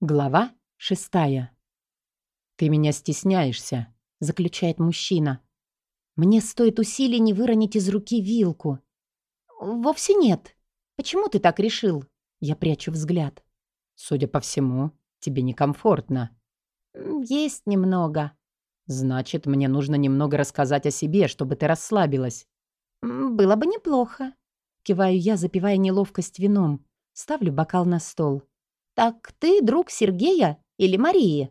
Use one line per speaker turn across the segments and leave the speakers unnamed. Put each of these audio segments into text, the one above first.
Глава шестая. «Ты меня стесняешься», — заключает мужчина. Мне стоит усилий не выронить из руки вилку. «Вовсе нет. Почему ты так решил?» Я прячу взгляд. «Судя по всему, тебе некомфортно». «Есть немного». «Значит, мне нужно немного рассказать о себе, чтобы ты расслабилась». «Было бы неплохо». Киваю я, запивая неловкость вином. Ставлю бокал на стол. «Так ты друг Сергея или Марии?»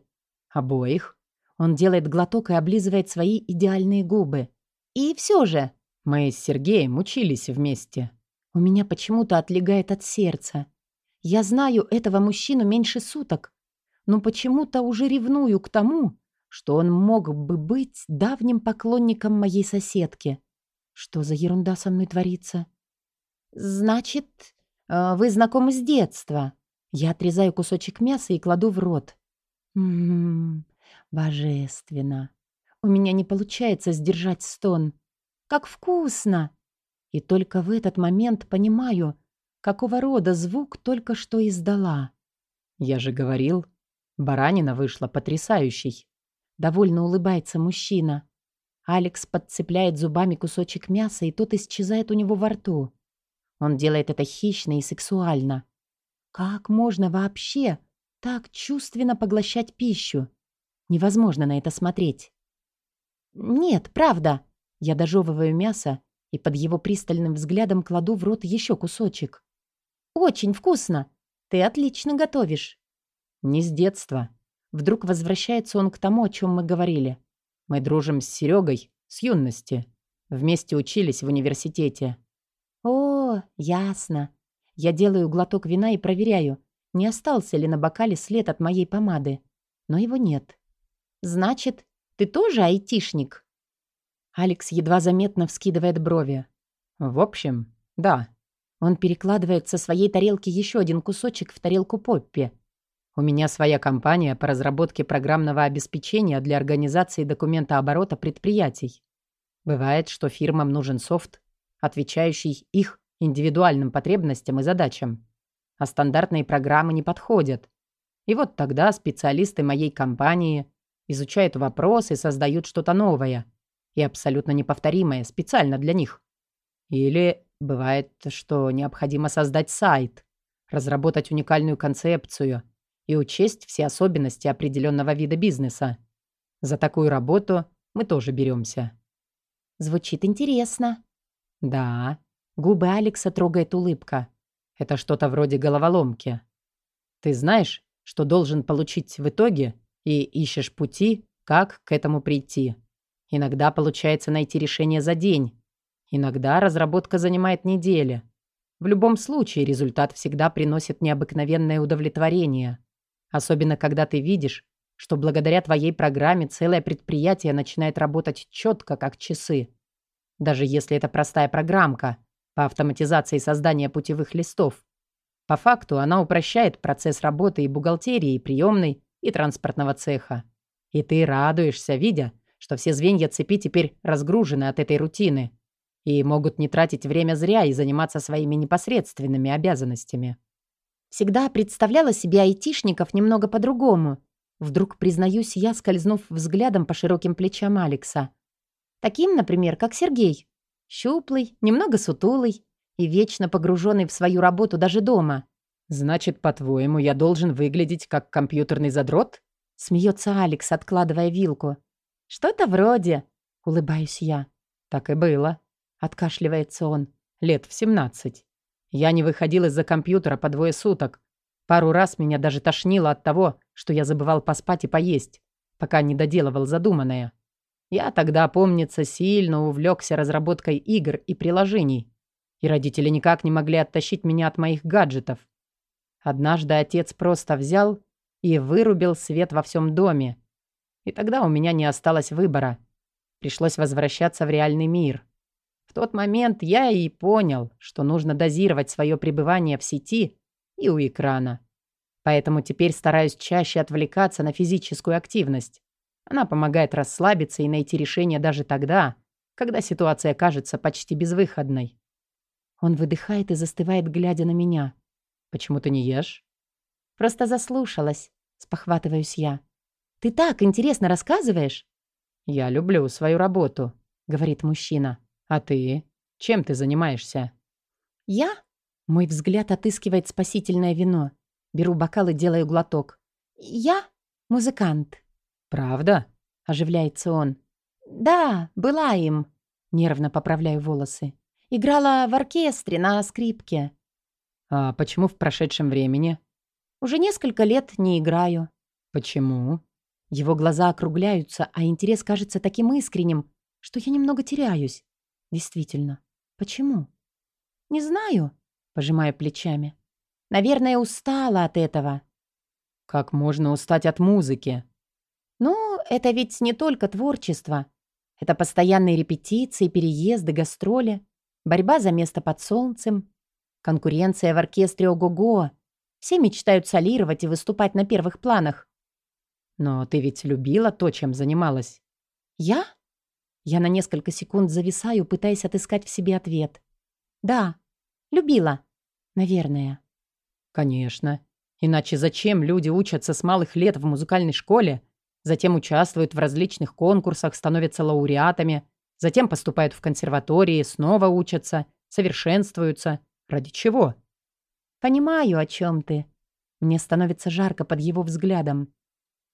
«Обоих». Он делает глоток и облизывает свои идеальные губы. «И все же...» «Мы с Сергеем учились вместе». У меня почему-то отлегает от сердца. Я знаю этого мужчину меньше суток, но почему-то уже ревную к тому, что он мог бы быть давним поклонником моей соседки. Что за ерунда со мной творится? «Значит, э, вы знакомы с детства?» Я отрезаю кусочек мяса и кладу в рот. Ммм, божественно. У меня не получается сдержать стон. Как вкусно! И только в этот момент понимаю, какого рода звук только что издала. Я же говорил, баранина вышла потрясающей. Довольно улыбается мужчина. Алекс подцепляет зубами кусочек мяса, и тот исчезает у него во рту. Он делает это хищно и сексуально. Как можно вообще так чувственно поглощать пищу? Невозможно на это смотреть. Нет, правда. Я дожевываю мясо и под его пристальным взглядом кладу в рот еще кусочек. Очень вкусно. Ты отлично готовишь. Не с детства. Вдруг возвращается он к тому, о чем мы говорили. Мы дружим с Серегой с юности. Вместе учились в университете. О, ясно. Я делаю глоток вина и проверяю, не остался ли на бокале след от моей помады. Но его нет. «Значит, ты тоже айтишник?» Алекс едва заметно вскидывает брови. «В общем, да». Он перекладывает со своей тарелки еще один кусочек в тарелку Поппи. «У меня своя компания по разработке программного обеспечения для организации документооборота предприятий. Бывает, что фирмам нужен софт, отвечающий их индивидуальным потребностям и задачам. А стандартные программы не подходят. И вот тогда специалисты моей компании изучают вопрос и создают что-то новое и абсолютно неповторимое специально для них. Или бывает, что необходимо создать сайт, разработать уникальную концепцию и учесть все особенности определенного вида бизнеса. За такую работу мы тоже беремся. Звучит интересно. Да, Губы Алекса трогает улыбка. Это что-то вроде головоломки. Ты знаешь, что должен получить в итоге, и ищешь пути, как к этому прийти. Иногда получается найти решение за день. Иногда разработка занимает недели. В любом случае результат всегда приносит необыкновенное удовлетворение. Особенно когда ты видишь, что благодаря твоей программе целое предприятие начинает работать четко, как часы. Даже если это простая программка, по автоматизации создания путевых листов. По факту она упрощает процесс работы и бухгалтерии, и приемной, и транспортного цеха. И ты радуешься, видя, что все звенья цепи теперь разгружены от этой рутины и могут не тратить время зря и заниматься своими непосредственными обязанностями. Всегда представляла себе айтишников немного по-другому. Вдруг признаюсь я, скользнув взглядом по широким плечам Алекса. Таким, например, как Сергей. Щуплый, немного сутулый и вечно погруженный в свою работу даже дома. «Значит, по-твоему, я должен выглядеть как компьютерный задрот?» Смеется Алекс, откладывая вилку. «Что-то вроде...» — улыбаюсь я. «Так и было», — откашливается он. «Лет в семнадцать. Я не выходил из-за компьютера по двое суток. Пару раз меня даже тошнило от того, что я забывал поспать и поесть, пока не доделывал задуманное. Я тогда, помнится, сильно увлекся разработкой игр и приложений, и родители никак не могли оттащить меня от моих гаджетов. Однажды отец просто взял и вырубил свет во всем доме. И тогда у меня не осталось выбора. Пришлось возвращаться в реальный мир. В тот момент я и понял, что нужно дозировать свое пребывание в сети и у экрана. Поэтому теперь стараюсь чаще отвлекаться на физическую активность. Она помогает расслабиться и найти решение даже тогда, когда ситуация кажется почти безвыходной. Он выдыхает и застывает, глядя на меня. «Почему ты не ешь?» «Просто заслушалась. спохватываюсь я. «Ты так интересно рассказываешь!»
«Я люблю свою работу», — говорит мужчина. «А ты? Чем ты занимаешься?»
«Я?» Мой взгляд отыскивает спасительное вино. Беру бокал и делаю глоток. «Я музыкант».
«Правда?»
— оживляется он. «Да, была им». Нервно поправляю волосы. Играла в оркестре на скрипке.
«А почему в прошедшем времени?»
«Уже несколько лет не играю».
«Почему?»
Его глаза округляются, а интерес кажется таким искренним, что я немного теряюсь. Действительно, почему? «Не знаю», — пожимаю плечами. «Наверное, устала от этого».
«Как можно устать от музыки?»
«Ну, это ведь не только творчество. Это постоянные репетиции, переезды, гастроли, борьба за место под солнцем, конкуренция в оркестре ого-го. Все мечтают солировать и выступать на первых планах.
Но ты ведь любила то, чем занималась.
Я? Я на несколько секунд зависаю, пытаясь отыскать в себе ответ. Да, любила. Наверное.
Конечно. Иначе зачем люди учатся с малых лет в музыкальной школе, затем участвуют в различных конкурсах, становятся лауреатами, затем поступают в консерватории, снова учатся, совершенствуются. Ради чего?
Понимаю, о чем ты. Мне становится жарко под его взглядом.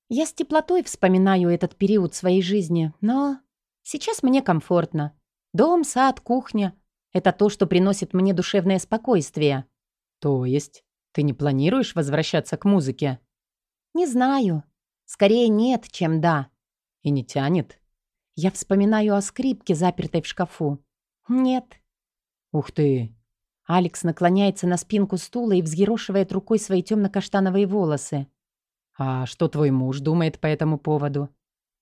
Я с теплотой вспоминаю этот период своей жизни, но сейчас мне комфортно. Дом, сад, кухня — это то, что приносит мне душевное спокойствие.
То есть ты не планируешь возвращаться к музыке?
Не знаю. Скорее нет, чем да.
И не тянет?
Я вспоминаю о скрипке, запертой в шкафу. Нет.
Ух ты.
Алекс наклоняется на спинку стула и взъерошивает рукой свои темно-каштановые волосы.
«А что твой муж думает по этому поводу?»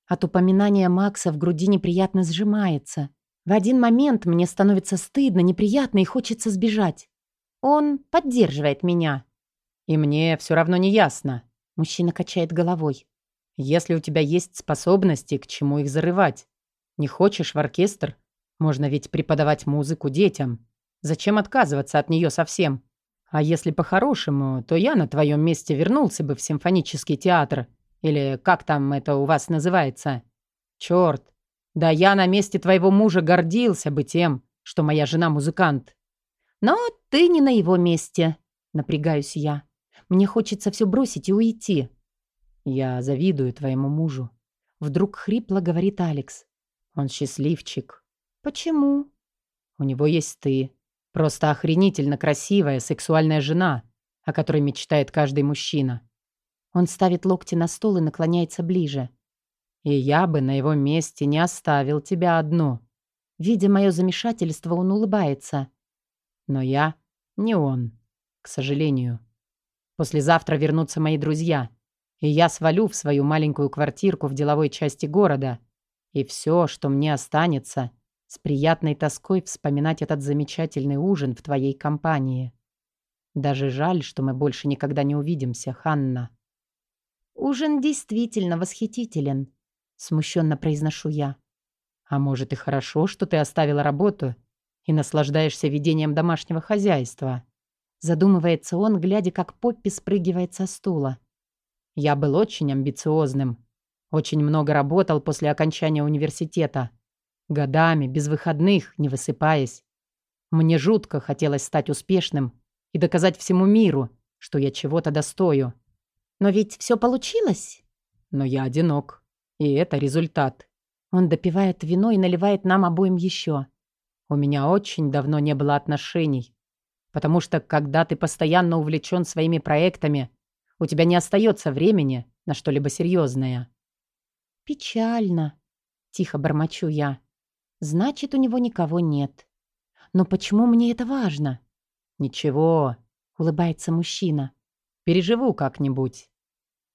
От упоминания Макса в груди неприятно сжимается. В один момент мне становится стыдно, неприятно и хочется сбежать. Он поддерживает меня.
«И мне все равно не ясно», —
мужчина качает головой.
«Если у тебя есть способности, к чему их зарывать? Не хочешь в оркестр? Можно ведь преподавать музыку детям. Зачем отказываться от нее совсем?» А если по-хорошему, то я на твоем месте вернулся бы в симфонический театр. Или как там это у вас называется? Черт, да я на месте твоего мужа гордился бы тем, что моя жена музыкант.
Но ты не на его месте, напрягаюсь я. Мне хочется все бросить и уйти.
Я завидую твоему мужу. Вдруг хрипло говорит Алекс. Он счастливчик.
Почему?
У него есть ты. Просто охренительно красивая, сексуальная жена, о которой мечтает каждый мужчина.
Он ставит локти на стол и наклоняется ближе.
И я бы на его месте не оставил тебя одну.
Видя мое замешательство, он улыбается.
Но я не он, к сожалению. Послезавтра вернутся мои друзья, и я свалю в свою маленькую квартирку в деловой части города. И все, что мне останется, с приятной тоской вспоминать этот замечательный ужин в твоей компании. Даже жаль, что мы больше никогда не увидимся, Ханна.
Ужин действительно восхитителен, смущенно произношу я.
А может и хорошо, что ты оставила работу и наслаждаешься ведением домашнего хозяйства.
Задумывается он, глядя, как Поппи спрыгивает со стула.
Я был очень амбициозным. Очень много работал после окончания университета. Годами, без выходных, не высыпаясь. Мне жутко хотелось стать успешным и доказать всему миру, что я чего-то достою.
Но ведь все получилось.
Но я одинок. И это результат.
Он допивает вино и наливает нам обоим еще.
У меня очень давно не было отношений. Потому что, когда ты постоянно увлечен своими проектами, у тебя не остается времени на что-либо серьезное.
Печально. Тихо бормочу я. Значит, у него никого нет. Но почему мне это важно?
Ничего,
улыбается мужчина.
Переживу как-нибудь.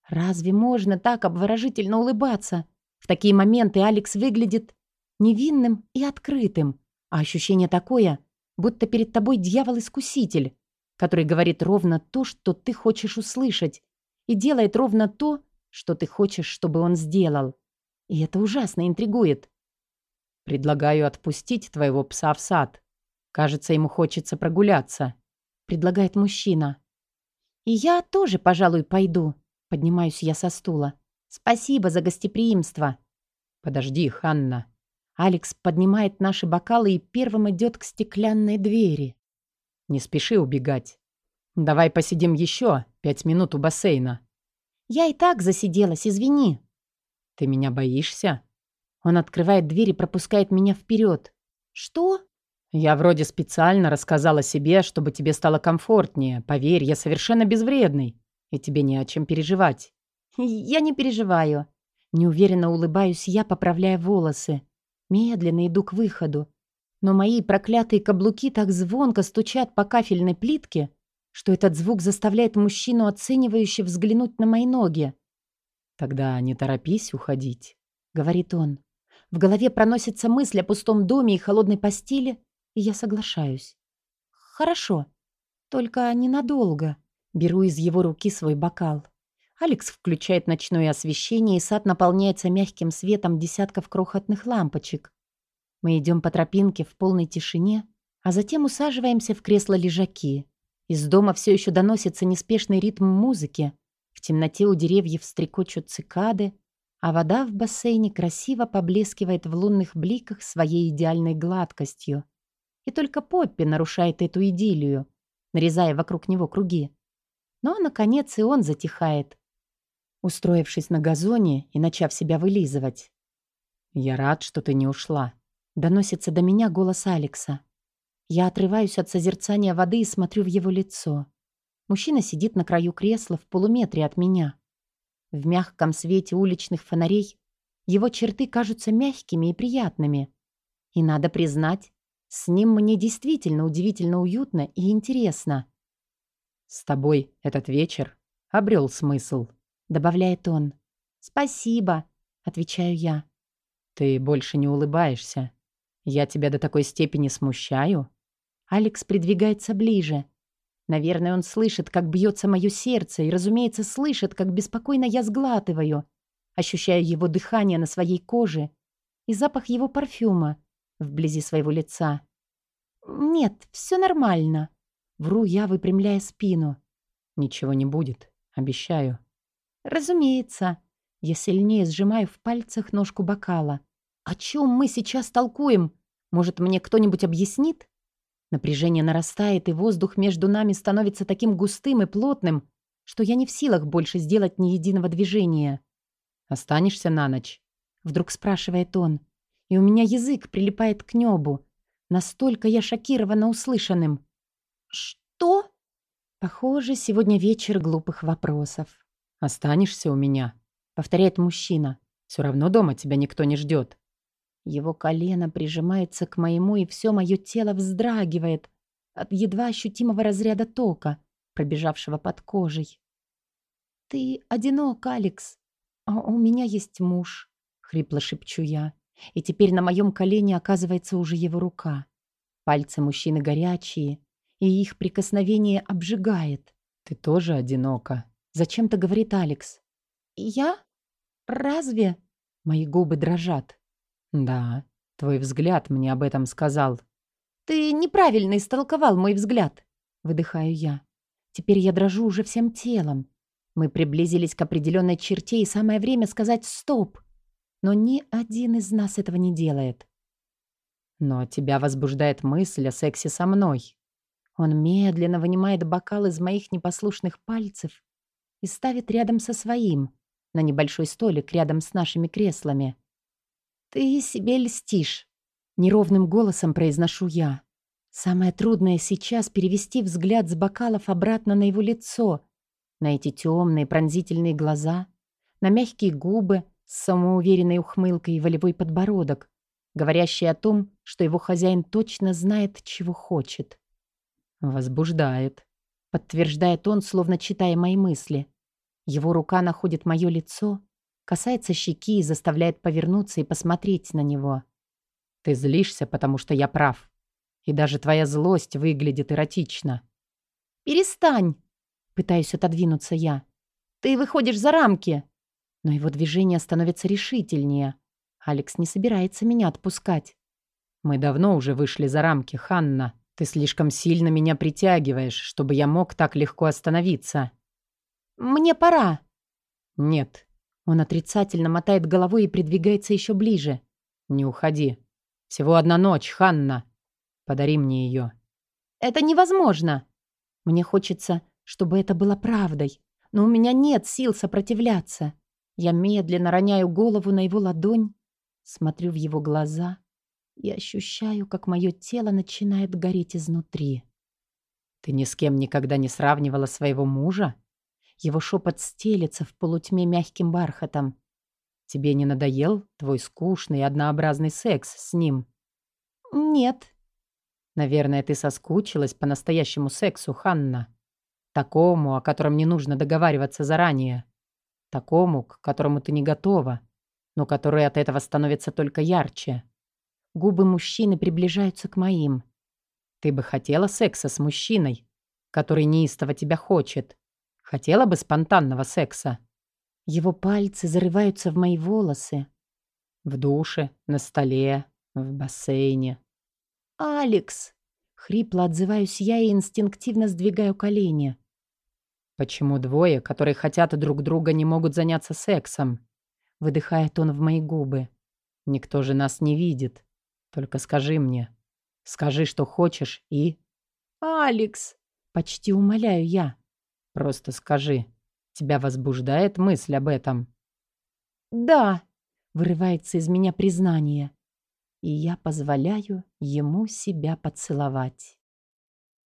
Разве можно так обворожительно улыбаться? В такие моменты Алекс выглядит невинным и открытым, а ощущение такое, будто перед тобой дьявол-искуситель, который говорит ровно то, что ты хочешь услышать, и делает ровно то, что ты хочешь, чтобы он сделал. И это ужасно интригует.
«Предлагаю отпустить твоего пса в сад. Кажется, ему хочется прогуляться», —
предлагает мужчина. «И я тоже, пожалуй, пойду», — Поднимаюсь я со стула. «Спасибо за гостеприимство».
«Подожди, Ханна».
Алекс поднимает наши бокалы и первым идет к стеклянной двери.
«Не спеши убегать. Давай посидим еще пять минут у бассейна».
«Я и так засиделась, извини».
«Ты меня боишься?»
Он открывает дверь и пропускает меня вперед. «Что?»
«Я вроде специально рассказала себе, чтобы тебе стало комфортнее. Поверь, я совершенно безвредный, и тебе не о чем переживать».
«Я не переживаю». Неуверенно улыбаюсь я, поправляя волосы. Медленно иду к выходу. Но мои проклятые каблуки так звонко стучат по кафельной плитке, что этот звук заставляет мужчину оценивающе взглянуть на мои ноги.
«Тогда не торопись уходить», —
говорит он. В голове проносится мысль о пустом доме и холодной постели, и я соглашаюсь. «Хорошо, только ненадолго». Беру из его руки свой бокал. Алекс включает ночное освещение, и сад наполняется мягким светом десятков крохотных лампочек. Мы идем по тропинке в полной тишине, а затем усаживаемся в кресло-лежаки. Из дома все еще доносится неспешный ритм музыки. В темноте у деревьев стрекочут цикады, а вода в бассейне красиво поблескивает в лунных бликах своей идеальной гладкостью. И только Поппи нарушает эту идиллию, нарезая вокруг него круги. Но, наконец, и он затихает, устроившись на газоне и начав себя вылизывать.
«Я рад, что ты не ушла», —
доносится до меня голос Алекса. Я отрываюсь от созерцания воды и смотрю в его лицо. Мужчина сидит на краю кресла в полуметре от меня. В мягком свете уличных фонарей его черты кажутся мягкими и приятными. И надо признать, с ним мне действительно удивительно уютно и интересно.
«С тобой этот вечер обрел смысл»,
добавляет он. «Спасибо», — отвечаю я.
«Ты больше не улыбаешься. Я тебя до такой степени смущаю?»
Алекс придвигается ближе. Наверное, он слышит, как бьется мое сердце, и, разумеется, слышит, как беспокойно я сглатываю, ощущаю его дыхание на своей коже и запах его парфюма вблизи своего лица. «Нет, все нормально», — вру я, выпрямляя спину.
«Ничего не будет, обещаю».
«Разумеется». Я сильнее сжимаю в пальцах ножку бокала. «О чем мы сейчас толкуем? Может, мне кто-нибудь объяснит?» Напряжение нарастает, и воздух между нами становится таким густым и плотным, что я не в силах больше сделать ни единого движения.
«Останешься на ночь?»
Вдруг спрашивает он. И у меня язык прилипает к небу. Настолько я шокирована услышанным. «Что?» Похоже, сегодня вечер глупых вопросов.
«Останешься у меня», — повторяет мужчина. «Все равно дома тебя никто не ждет».
Его колено прижимается к моему, и все мое тело вздрагивает от едва ощутимого разряда тока, пробежавшего под кожей. «Ты одинок, Алекс, а у меня есть муж», — хрипло шепчу я. И теперь на моем колене оказывается уже его рука. Пальцы мужчины горячие, и их прикосновение обжигает.
«Ты тоже одинока»,
Зачем-то говорит Алекс. «Я? Разве?» Мои губы дрожат.
«Да, твой взгляд мне об этом сказал».
«Ты неправильно истолковал мой взгляд», — выдыхаю я. Теперь я дрожу уже всем телом. Мы приблизились к определенной черте, и самое время сказать «стоп». Но ни один из нас этого не делает.
«Но тебя возбуждает мысль о сексе со мной».
Он медленно вынимает бокал из моих непослушных пальцев и ставит рядом со своим, на небольшой столик рядом с нашими креслами. «Ты себе льстишь», — неровным голосом произношу я. Самое трудное сейчас — перевести взгляд с бокалов обратно на его лицо, на эти темные пронзительные глаза, на мягкие губы с самоуверенной ухмылкой и волевой подбородок, говорящий о том, что его хозяин точно знает, чего хочет.
«Возбуждает», — подтверждает он, словно читая мои мысли. Его рука находит мое лицо, касается щеки и заставляет повернуться и посмотреть на него. «Ты злишься, потому что я прав. И даже твоя злость выглядит эротично».
«Перестань!» — пытаюсь отодвинуться я. «Ты выходишь за рамки!» Но его движение становится решительнее. Алекс не собирается меня отпускать.
«Мы давно уже вышли за рамки, Ханна. Ты слишком сильно меня притягиваешь, чтобы я мог так легко остановиться».
«Мне пора».
«Нет».
Он отрицательно мотает головой и придвигается еще ближе.
«Не уходи. Всего одна ночь, Ханна. Подари мне ее».
«Это невозможно!» Мне хочется, чтобы это было правдой, но у меня нет сил сопротивляться. Я медленно роняю голову на его ладонь, смотрю в его глаза и ощущаю, как мое тело начинает гореть изнутри.
«Ты ни с кем никогда не сравнивала своего мужа?»
Его шепот стелется в полутьме мягким бархатом.
«Тебе не надоел твой скучный и однообразный секс с ним?»
«Нет».
«Наверное, ты соскучилась по настоящему сексу, Ханна. Такому, о котором не нужно договариваться заранее. Такому, к которому ты не готова, но который от этого становится только ярче».
Губы мужчины приближаются к моим.
«Ты бы хотела секса с мужчиной, который неистово тебя хочет?» Хотела бы спонтанного секса.
Его пальцы зарываются в мои волосы.
В душе, на столе, в бассейне.
«Алекс!» Хрипло отзываюсь я и инстинктивно сдвигаю колени.
«Почему двое, которые хотят друг друга, не могут заняться сексом?» Выдыхает он в мои губы. «Никто же нас не видит. Только скажи мне. Скажи, что хочешь, и...»
«Алекс!» Почти умоляю я.
Просто скажи, тебя возбуждает мысль об этом?»
«Да», — вырывается из меня признание. И я позволяю ему себя поцеловать.